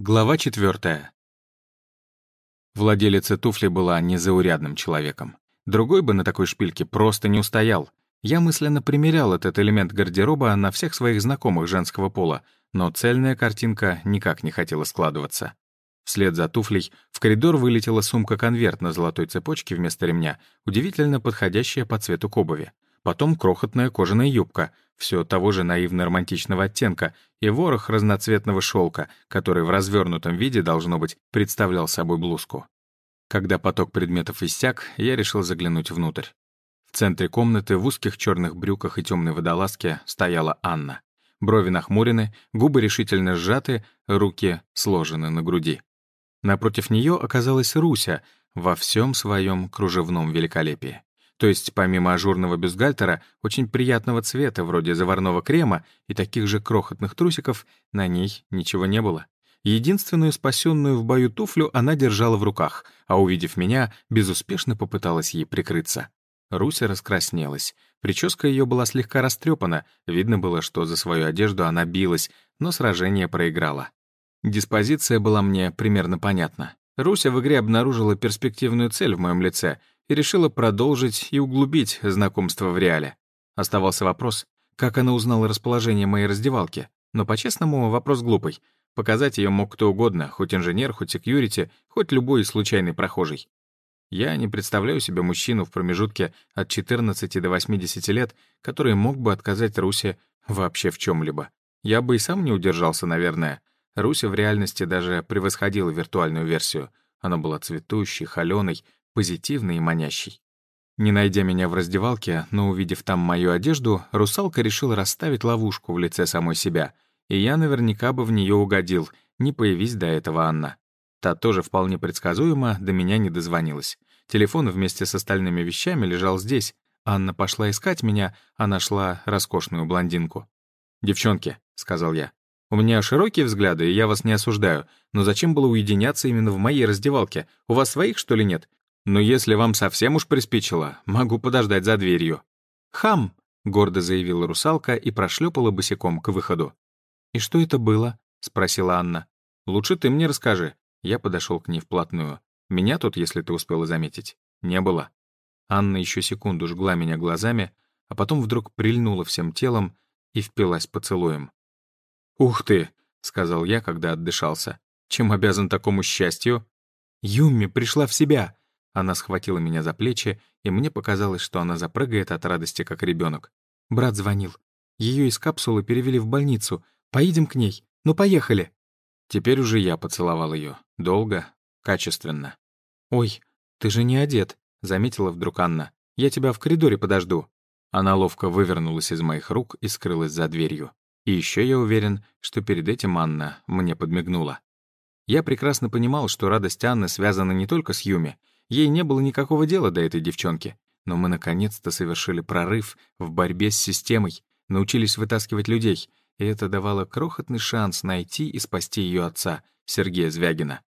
Глава четвертая. Владелица туфли была незаурядным человеком. Другой бы на такой шпильке просто не устоял. Я мысленно примерял этот элемент гардероба на всех своих знакомых женского пола, но цельная картинка никак не хотела складываться. Вслед за туфлей в коридор вылетела сумка-конверт на золотой цепочке вместо ремня, удивительно подходящая по цвету к обуви. Потом крохотная кожаная юбка, все того же наивно-романтичного оттенка, и ворох разноцветного шелка, который в развернутом виде, должно быть, представлял собой блузку. Когда поток предметов иссяк, я решил заглянуть внутрь. В центре комнаты в узких черных брюках и темной водолазке стояла Анна. Брови нахмурены, губы решительно сжаты, руки сложены на груди. Напротив нее оказалась Руся во всем своем кружевном великолепии. То есть, помимо ажурного бюстгальтера, очень приятного цвета, вроде заварного крема, и таких же крохотных трусиков, на ней ничего не было. Единственную спасенную в бою туфлю она держала в руках, а, увидев меня, безуспешно попыталась ей прикрыться. Руся раскраснелась. Прическа ее была слегка растрепана, видно было, что за свою одежду она билась, но сражение проиграла. Диспозиция была мне примерно понятна. Руся в игре обнаружила перспективную цель в моем лице и решила продолжить и углубить знакомство в реале. Оставался вопрос, как она узнала расположение моей раздевалки. Но, по-честному, вопрос глупый. Показать ее мог кто угодно, хоть инженер, хоть секьюрити, хоть любой случайный прохожий. Я не представляю себе мужчину в промежутке от 14 до 80 лет, который мог бы отказать Русе вообще в чем либо Я бы и сам не удержался, наверное. Руся в реальности даже превосходила виртуальную версию. Она была цветущей, холёной, позитивный и манящий. Не найдя меня в раздевалке, но увидев там мою одежду, русалка решила расставить ловушку в лице самой себя, и я наверняка бы в нее угодил, не появись до этого Анна. Та тоже вполне предсказуемо до меня не дозвонилась. Телефон вместе с остальными вещами лежал здесь. Анна пошла искать меня, а нашла роскошную блондинку. «Девчонки», — сказал я, — «у меня широкие взгляды, и я вас не осуждаю, но зачем было уединяться именно в моей раздевалке? У вас своих, что ли, нет? Но если вам совсем уж приспичило, могу подождать за дверью». «Хам!» — гордо заявила русалка и прошлепала босиком к выходу. «И что это было?» — спросила Анна. «Лучше ты мне расскажи». Я подошел к ней вплотную. «Меня тут, если ты успела заметить, не было». Анна еще секунду жгла меня глазами, а потом вдруг прильнула всем телом и впилась поцелуем. «Ух ты!» — сказал я, когда отдышался. «Чем обязан такому счастью?» «Юмми пришла в себя!» Она схватила меня за плечи, и мне показалось, что она запрыгает от радости, как ребенок. Брат звонил. Ее из капсулы перевели в больницу. Поедем к ней. Ну, поехали. Теперь уже я поцеловал ее. Долго, качественно. «Ой, ты же не одет», — заметила вдруг Анна. «Я тебя в коридоре подожду». Она ловко вывернулась из моих рук и скрылась за дверью. И еще я уверен, что перед этим Анна мне подмигнула. Я прекрасно понимал, что радость Анны связана не только с Юми, Ей не было никакого дела до этой девчонки. Но мы наконец-то совершили прорыв в борьбе с системой, научились вытаскивать людей, и это давало крохотный шанс найти и спасти ее отца, Сергея Звягина.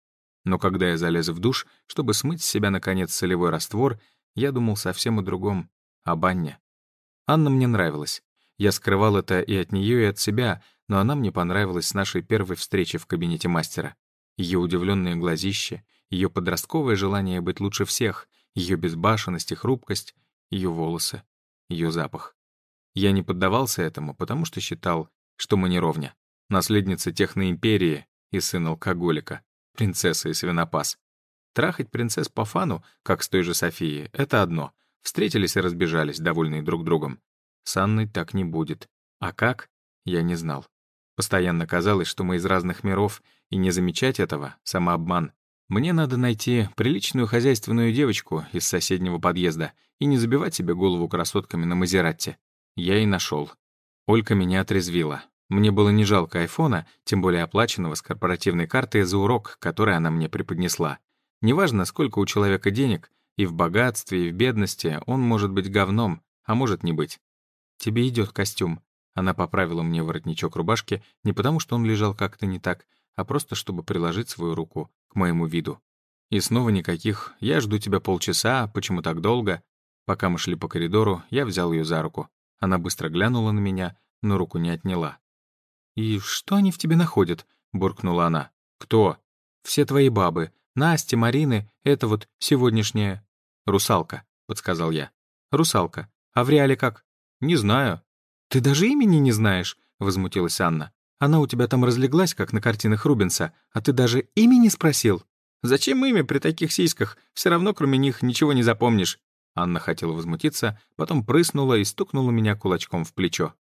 Но когда я залез в душ, чтобы смыть с себя, наконец, солевой раствор, я думал совсем о другом, об Анне. Анна мне нравилась. Я скрывал это и от нее, и от себя, но она мне понравилась с нашей первой встречи в кабинете мастера. Ее удивленные глазища, ее подростковое желание быть лучше всех, ее безбашенность и хрупкость, ее волосы, ее запах. Я не поддавался этому, потому что считал, что мы не ровня. Наследница техноимперии и сын алкоголика, принцесса и свинопас. Трахать принцесс по фану, как с той же Софией, это одно. Встретились и разбежались, довольные друг другом. С Анной так не будет. А как? Я не знал. Постоянно казалось, что мы из разных миров, и не замечать этого — самообман. Мне надо найти приличную хозяйственную девочку из соседнего подъезда и не забивать себе голову красотками на Мазератте. Я и нашел. Олька меня отрезвила. Мне было не жалко айфона, тем более оплаченного с корпоративной карты за урок, который она мне преподнесла. Неважно, сколько у человека денег, и в богатстве, и в бедности он может быть говном, а может не быть. «Тебе идет костюм». Она поправила мне воротничок рубашки не потому, что он лежал как-то не так, а просто чтобы приложить свою руку к моему виду. И снова никаких «я жду тебя полчаса, почему так долго?» Пока мы шли по коридору, я взял ее за руку. Она быстро глянула на меня, но руку не отняла. «И что они в тебе находят?» — буркнула она. «Кто?» «Все твои бабы. Настя, Марины, это вот сегодняшняя...» «Русалка», — подсказал я. «Русалка. А в реале как?» «Не знаю». «Ты даже имени не знаешь?» — возмутилась Анна. «Она у тебя там разлеглась, как на картинах Рубенса, а ты даже имени спросил?» «Зачем имя при таких сиськах? Все равно кроме них ничего не запомнишь». Анна хотела возмутиться, потом прыснула и стукнула меня кулачком в плечо.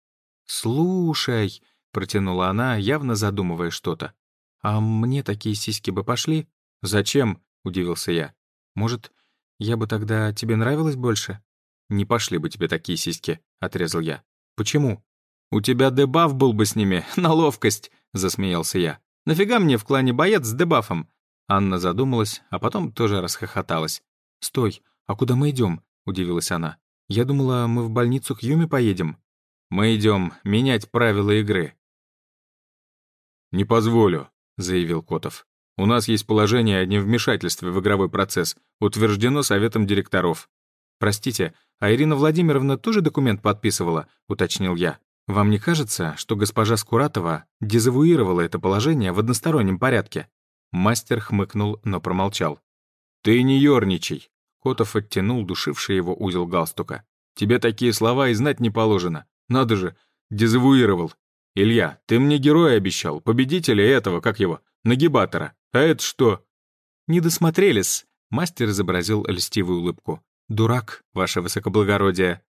«Слушай», — протянула она, явно задумывая что-то. «А мне такие сиськи бы пошли?» «Зачем?» — удивился я. «Может, я бы тогда тебе нравилась больше?» «Не пошли бы тебе такие сиськи», — отрезал я. «Почему?» «У тебя дебаф был бы с ними, на ловкость», — засмеялся я. «Нафига мне в клане боец с дебафом?» Анна задумалась, а потом тоже расхохоталась. «Стой, а куда мы идем? удивилась она. «Я думала, мы в больницу к Юме поедем». «Мы идем менять правила игры». «Не позволю», — заявил Котов. «У нас есть положение о невмешательстве в игровой процесс, утверждено Советом директоров». «Простите, а Ирина Владимировна тоже документ подписывала?» — уточнил я. «Вам не кажется, что госпожа Скуратова дезавуировала это положение в одностороннем порядке?» Мастер хмыкнул, но промолчал. «Ты не ерничай!» Котов оттянул душивший его узел галстука. «Тебе такие слова и знать не положено. Надо же, дезавуировал. Илья, ты мне героя обещал, победителя этого, как его, нагибатора. А это что?» «Не досмотрелись», — мастер изобразил льстивую улыбку. «Дурак, ваше высокоблагородие».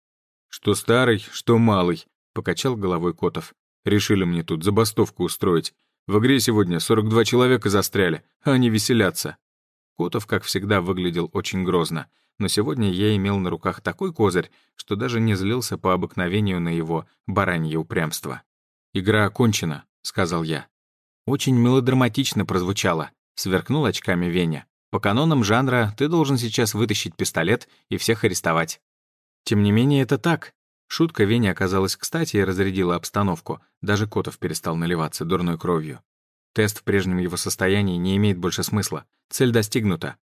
«Что старый, что малый», — покачал головой Котов. «Решили мне тут забастовку устроить. В игре сегодня 42 человека застряли, а они веселятся». Котов, как всегда, выглядел очень грозно, но сегодня я имел на руках такой козырь, что даже не злился по обыкновению на его баранье упрямство. «Игра окончена», — сказал я. Очень мелодраматично прозвучало, сверкнул очками Веня. По канонам жанра ты должен сейчас вытащить пистолет и всех арестовать. Тем не менее, это так. Шутка Вени оказалась кстати и разрядила обстановку. Даже Котов перестал наливаться дурной кровью. Тест в прежнем его состоянии не имеет больше смысла. Цель достигнута.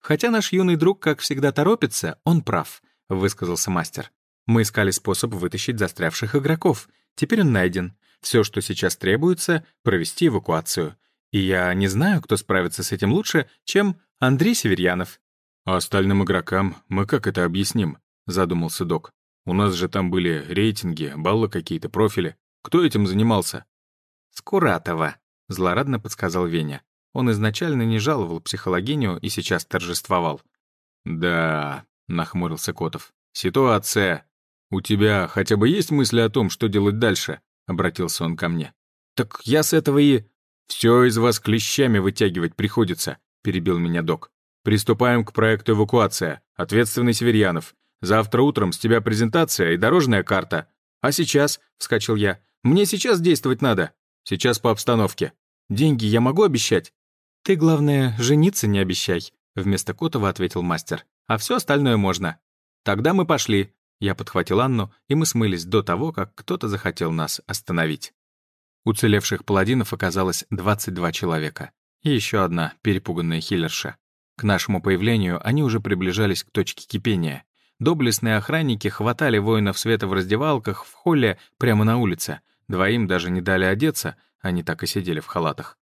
«Хотя наш юный друг, как всегда, торопится, он прав», — высказался мастер. «Мы искали способ вытащить застрявших игроков. Теперь он найден. Все, что сейчас требуется — провести эвакуацию. И я не знаю, кто справится с этим лучше, чем Андрей Северьянов». «А остальным игрокам мы как это объясним?» — задумался док. У нас же там были рейтинги, баллы какие-то, профили. Кто этим занимался?» «Скуратова», — злорадно подсказал Веня. Он изначально не жаловал психологиню и сейчас торжествовал. «Да», — нахмурился Котов. «Ситуация. У тебя хотя бы есть мысли о том, что делать дальше?» — обратился он ко мне. «Так я с этого и...» «Все из вас клещами вытягивать приходится», — перебил меня док. «Приступаем к проекту эвакуация. Ответственный Северьянов. Завтра утром с тебя презентация и дорожная карта. А сейчас, — вскочил я, — мне сейчас действовать надо. Сейчас по обстановке. Деньги я могу обещать? Ты, главное, жениться не обещай, — вместо Котова ответил мастер. А все остальное можно. Тогда мы пошли. Я подхватил Анну, и мы смылись до того, как кто-то захотел нас остановить. Уцелевших паладинов оказалось 22 человека. И еще одна перепуганная хиллерша. К нашему появлению они уже приближались к точке кипения. Доблестные охранники хватали воинов света в раздевалках, в холле, прямо на улице. Двоим даже не дали одеться, они так и сидели в халатах.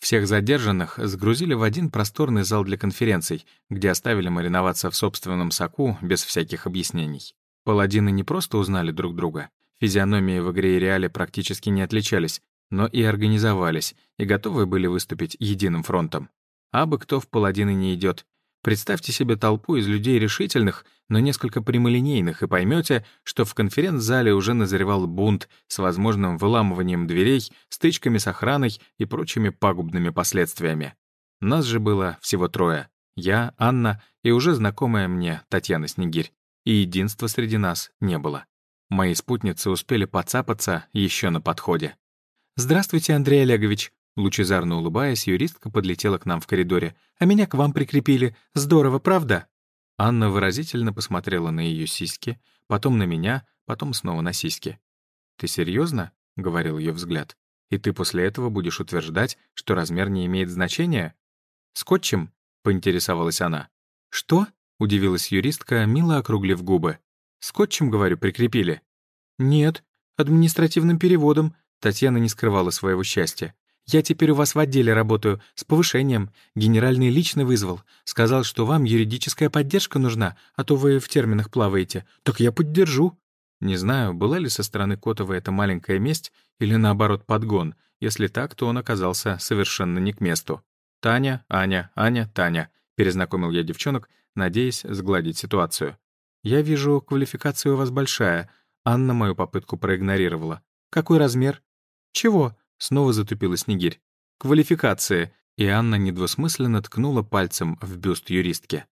Всех задержанных сгрузили в один просторный зал для конференций, где оставили мариноваться в собственном соку без всяких объяснений. Паладины не просто узнали друг друга. Физиономии в игре и реале практически не отличались, но и организовались, и готовы были выступить единым фронтом. А бы кто в паладины не идет, Представьте себе толпу из людей решительных, но несколько прямолинейных, и поймете, что в конференц-зале уже назревал бунт с возможным выламыванием дверей, стычками с охраной и прочими пагубными последствиями. Нас же было всего трое. Я, Анна и уже знакомая мне Татьяна Снегирь. И единства среди нас не было. Мои спутницы успели подцапаться еще на подходе. «Здравствуйте, Андрей Олегович», Лучезарно улыбаясь, юристка подлетела к нам в коридоре. «А меня к вам прикрепили. Здорово, правда?» Анна выразительно посмотрела на ее сиськи, потом на меня, потом снова на сиськи. «Ты серьезно? говорил ее взгляд. «И ты после этого будешь утверждать, что размер не имеет значения?» «Скотчем?» — поинтересовалась она. «Что?» — удивилась юристка, мило округлив губы. «Скотчем, говорю, прикрепили?» «Нет, административным переводом», — Татьяна не скрывала своего счастья. Я теперь у вас в отделе работаю, с повышением. Генеральный лично вызвал. Сказал, что вам юридическая поддержка нужна, а то вы в терминах плаваете. Так я поддержу». Не знаю, была ли со стороны Котова эта маленькая месть или, наоборот, подгон. Если так, то он оказался совершенно не к месту. «Таня, Аня, Аня, Таня», — перезнакомил я девчонок, надеясь сгладить ситуацию. «Я вижу, квалификация у вас большая». Анна мою попытку проигнорировала. «Какой размер?» «Чего?» — снова затупила Снегирь. «Квалификация». И Анна недвусмысленно ткнула пальцем в бюст юристки.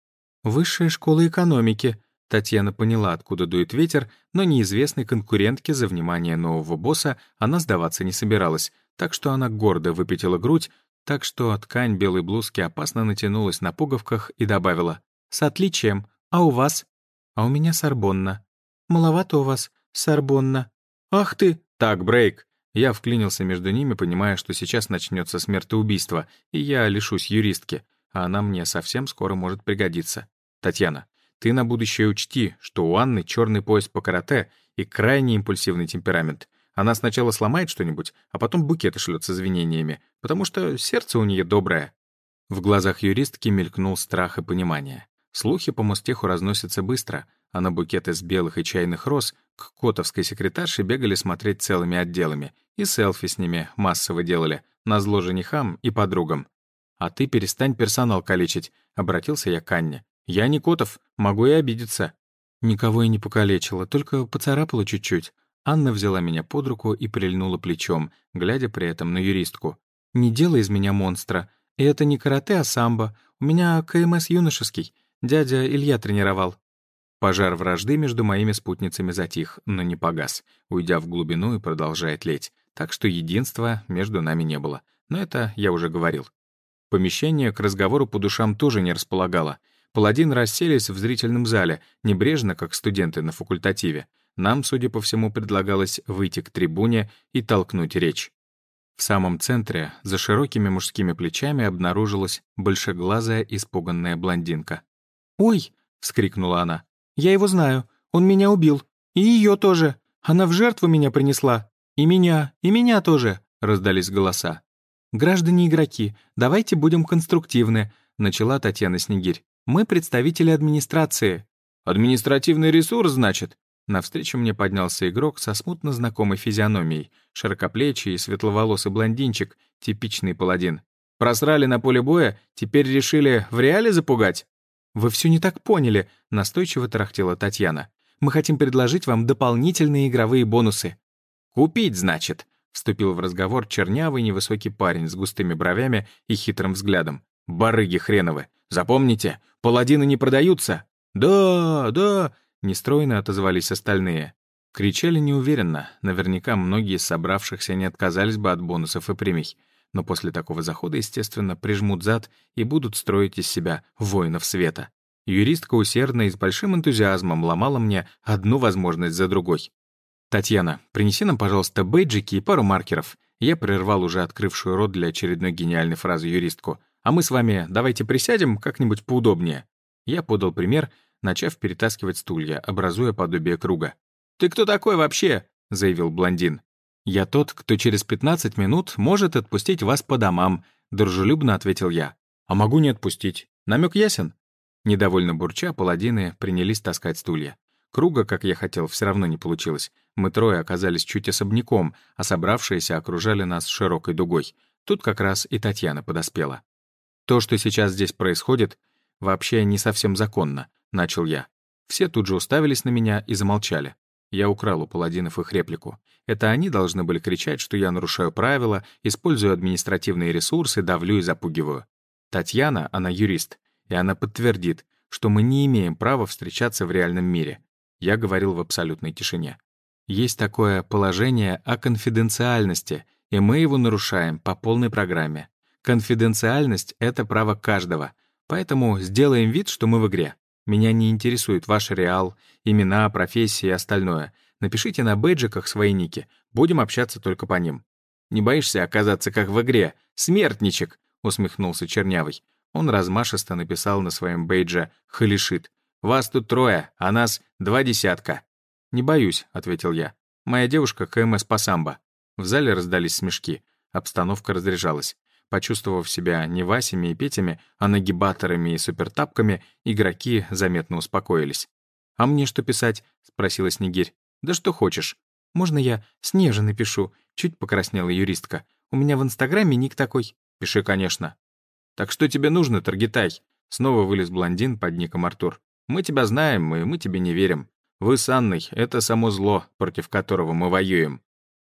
«Высшая школа экономики», Татьяна поняла, откуда дует ветер, но неизвестной конкурентке за внимание нового босса она сдаваться не собиралась, так что она гордо выпятила грудь, так что ткань белой блузки опасно натянулась на пуговках и добавила «С отличием. А у вас?» «А у меня Сорбонна». «Маловато у вас, Сорбонна». «Ах ты!» «Так, брейк!» Я вклинился между ними, понимая, что сейчас начнется смертоубийство, и я лишусь юристки, а она мне совсем скоро может пригодиться. Татьяна, ты на будущее учти, что у Анны черный пояс по карате и крайне импульсивный темперамент. Она сначала сломает что-нибудь, а потом букеты шлет с извинениями, потому что сердце у нее доброе. В глазах юристки мелькнул страх и понимание. Слухи по Мостеху разносятся быстро, а на букеты из белых и чайных роз к котовской секретарше бегали смотреть целыми отделами, и селфи с ними массово делали, назло женихам и подругам. «А ты перестань персонал калечить», — обратился я к Анне. «Я не Котов, могу и обидеться». Никого я не покалечила, только поцарапала чуть-чуть. Анна взяла меня под руку и прильнула плечом, глядя при этом на юристку. «Не делай из меня монстра. И это не карате, а самбо. У меня КМС юношеский. Дядя Илья тренировал». Пожар вражды между моими спутницами затих, но не погас, уйдя в глубину и продолжая тлеть. Так что единства между нами не было. Но это я уже говорил. Помещение к разговору по душам тоже не располагало. Паладины расселись в зрительном зале, небрежно, как студенты на факультативе. Нам, судя по всему, предлагалось выйти к трибуне и толкнуть речь. В самом центре, за широкими мужскими плечами, обнаружилась большеглазая испуганная блондинка. «Ой!» — вскрикнула она. «Я его знаю. Он меня убил. И ее тоже. Она в жертву меня принесла. И меня, и меня тоже!» — раздались голоса. «Граждане-игроки, давайте будем конструктивны», — начала Татьяна Снегирь. «Мы представители администрации». «Административный ресурс, значит?» Навстречу мне поднялся игрок со смутно знакомой физиономией, широкоплечий и светловолосый блондинчик, типичный паладин. «Просрали на поле боя, теперь решили в реале запугать?» «Вы все не так поняли», — настойчиво тарахтела Татьяна. «Мы хотим предложить вам дополнительные игровые бонусы». «Купить, значит», — вступил в разговор чернявый невысокий парень с густыми бровями и хитрым взглядом. «Барыги хреновы! Запомните, паладины не продаются!» «Да, да!» Нестройно отозвались остальные. Кричали неуверенно, наверняка многие из собравшихся не отказались бы от бонусов и премий. Но после такого захода, естественно, прижмут зад и будут строить из себя воинов света. Юристка усердно и с большим энтузиазмом ломала мне одну возможность за другой. «Татьяна, принеси нам, пожалуйста, бейджики и пару маркеров». Я прервал уже открывшую рот для очередной гениальной фразы юристку. «А мы с вами давайте присядем как-нибудь поудобнее». Я подал пример начав перетаскивать стулья, образуя подобие круга. «Ты кто такой вообще?» — заявил блондин. «Я тот, кто через 15 минут может отпустить вас по домам», — дружелюбно ответил я. «А могу не отпустить. Намек ясен?» Недовольно бурча, паладины принялись таскать стулья. Круга, как я хотел, все равно не получилось. Мы трое оказались чуть особняком, а собравшиеся окружали нас широкой дугой. Тут как раз и Татьяна подоспела. То, что сейчас здесь происходит, вообще не совсем законно начал я. Все тут же уставились на меня и замолчали. Я украл у паладинов их реплику. Это они должны были кричать, что я нарушаю правила, использую административные ресурсы, давлю и запугиваю. Татьяна, она юрист, и она подтвердит, что мы не имеем права встречаться в реальном мире. Я говорил в абсолютной тишине. Есть такое положение о конфиденциальности, и мы его нарушаем по полной программе. Конфиденциальность — это право каждого, поэтому сделаем вид, что мы в игре. Меня не интересует ваш реал, имена, профессии и остальное. Напишите на бейджиках свои ники. Будем общаться только по ним». «Не боишься оказаться как в игре? Смертничек!» — усмехнулся Чернявый. Он размашисто написал на своем бейдже «Халишит». «Вас тут трое, а нас два десятка». «Не боюсь», — ответил я. «Моя девушка КМС по самбо». В зале раздались смешки. Обстановка разряжалась. Почувствовав себя не Васями и Петями, а нагибаторами и супертапками, игроки заметно успокоились. «А мне что писать?» — спросила Снегирь. «Да что хочешь. Можно я Снежа напишу?» — чуть покраснела юристка. «У меня в Инстаграме ник такой». «Пиши, конечно». «Так что тебе нужно, Таргитай?» Снова вылез блондин под ником Артур. «Мы тебя знаем, и мы тебе не верим. Вы с Анной — это само зло, против которого мы воюем».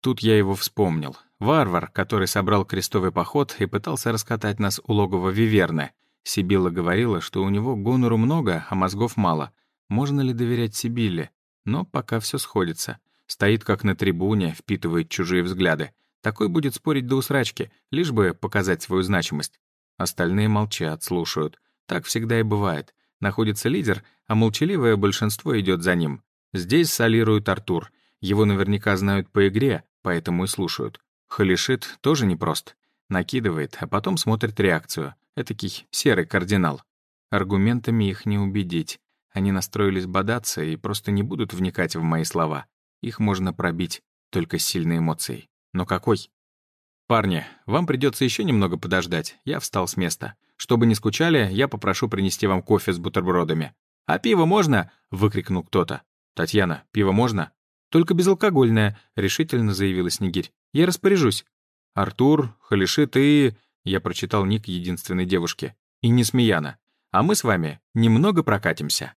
Тут я его вспомнил. Варвар, который собрал крестовый поход и пытался раскатать нас у логова Виверны. Сибилла говорила, что у него гонору много, а мозгов мало. Можно ли доверять Сибилле? Но пока все сходится. Стоит как на трибуне, впитывает чужие взгляды. Такой будет спорить до усрачки, лишь бы показать свою значимость. Остальные молчат, слушают. Так всегда и бывает. Находится лидер, а молчаливое большинство идет за ним. Здесь солирует Артур. Его наверняка знают по игре, поэтому и слушают. Халишит тоже непрост. Накидывает, а потом смотрит реакцию. Этакий серый кардинал. Аргументами их не убедить. Они настроились бодаться и просто не будут вникать в мои слова. Их можно пробить только сильной эмоцией. Но какой? «Парни, вам придется еще немного подождать». Я встал с места. Чтобы не скучали, я попрошу принести вам кофе с бутербродами. «А пиво можно?» — выкрикнул кто-то. «Татьяна, пиво можно?» «Только безалкогольное», — решительно заявила Снегирь. «Я распоряжусь». «Артур, Халишит и...» — я прочитал ник единственной девушки. «И Несмеяна. А мы с вами немного прокатимся».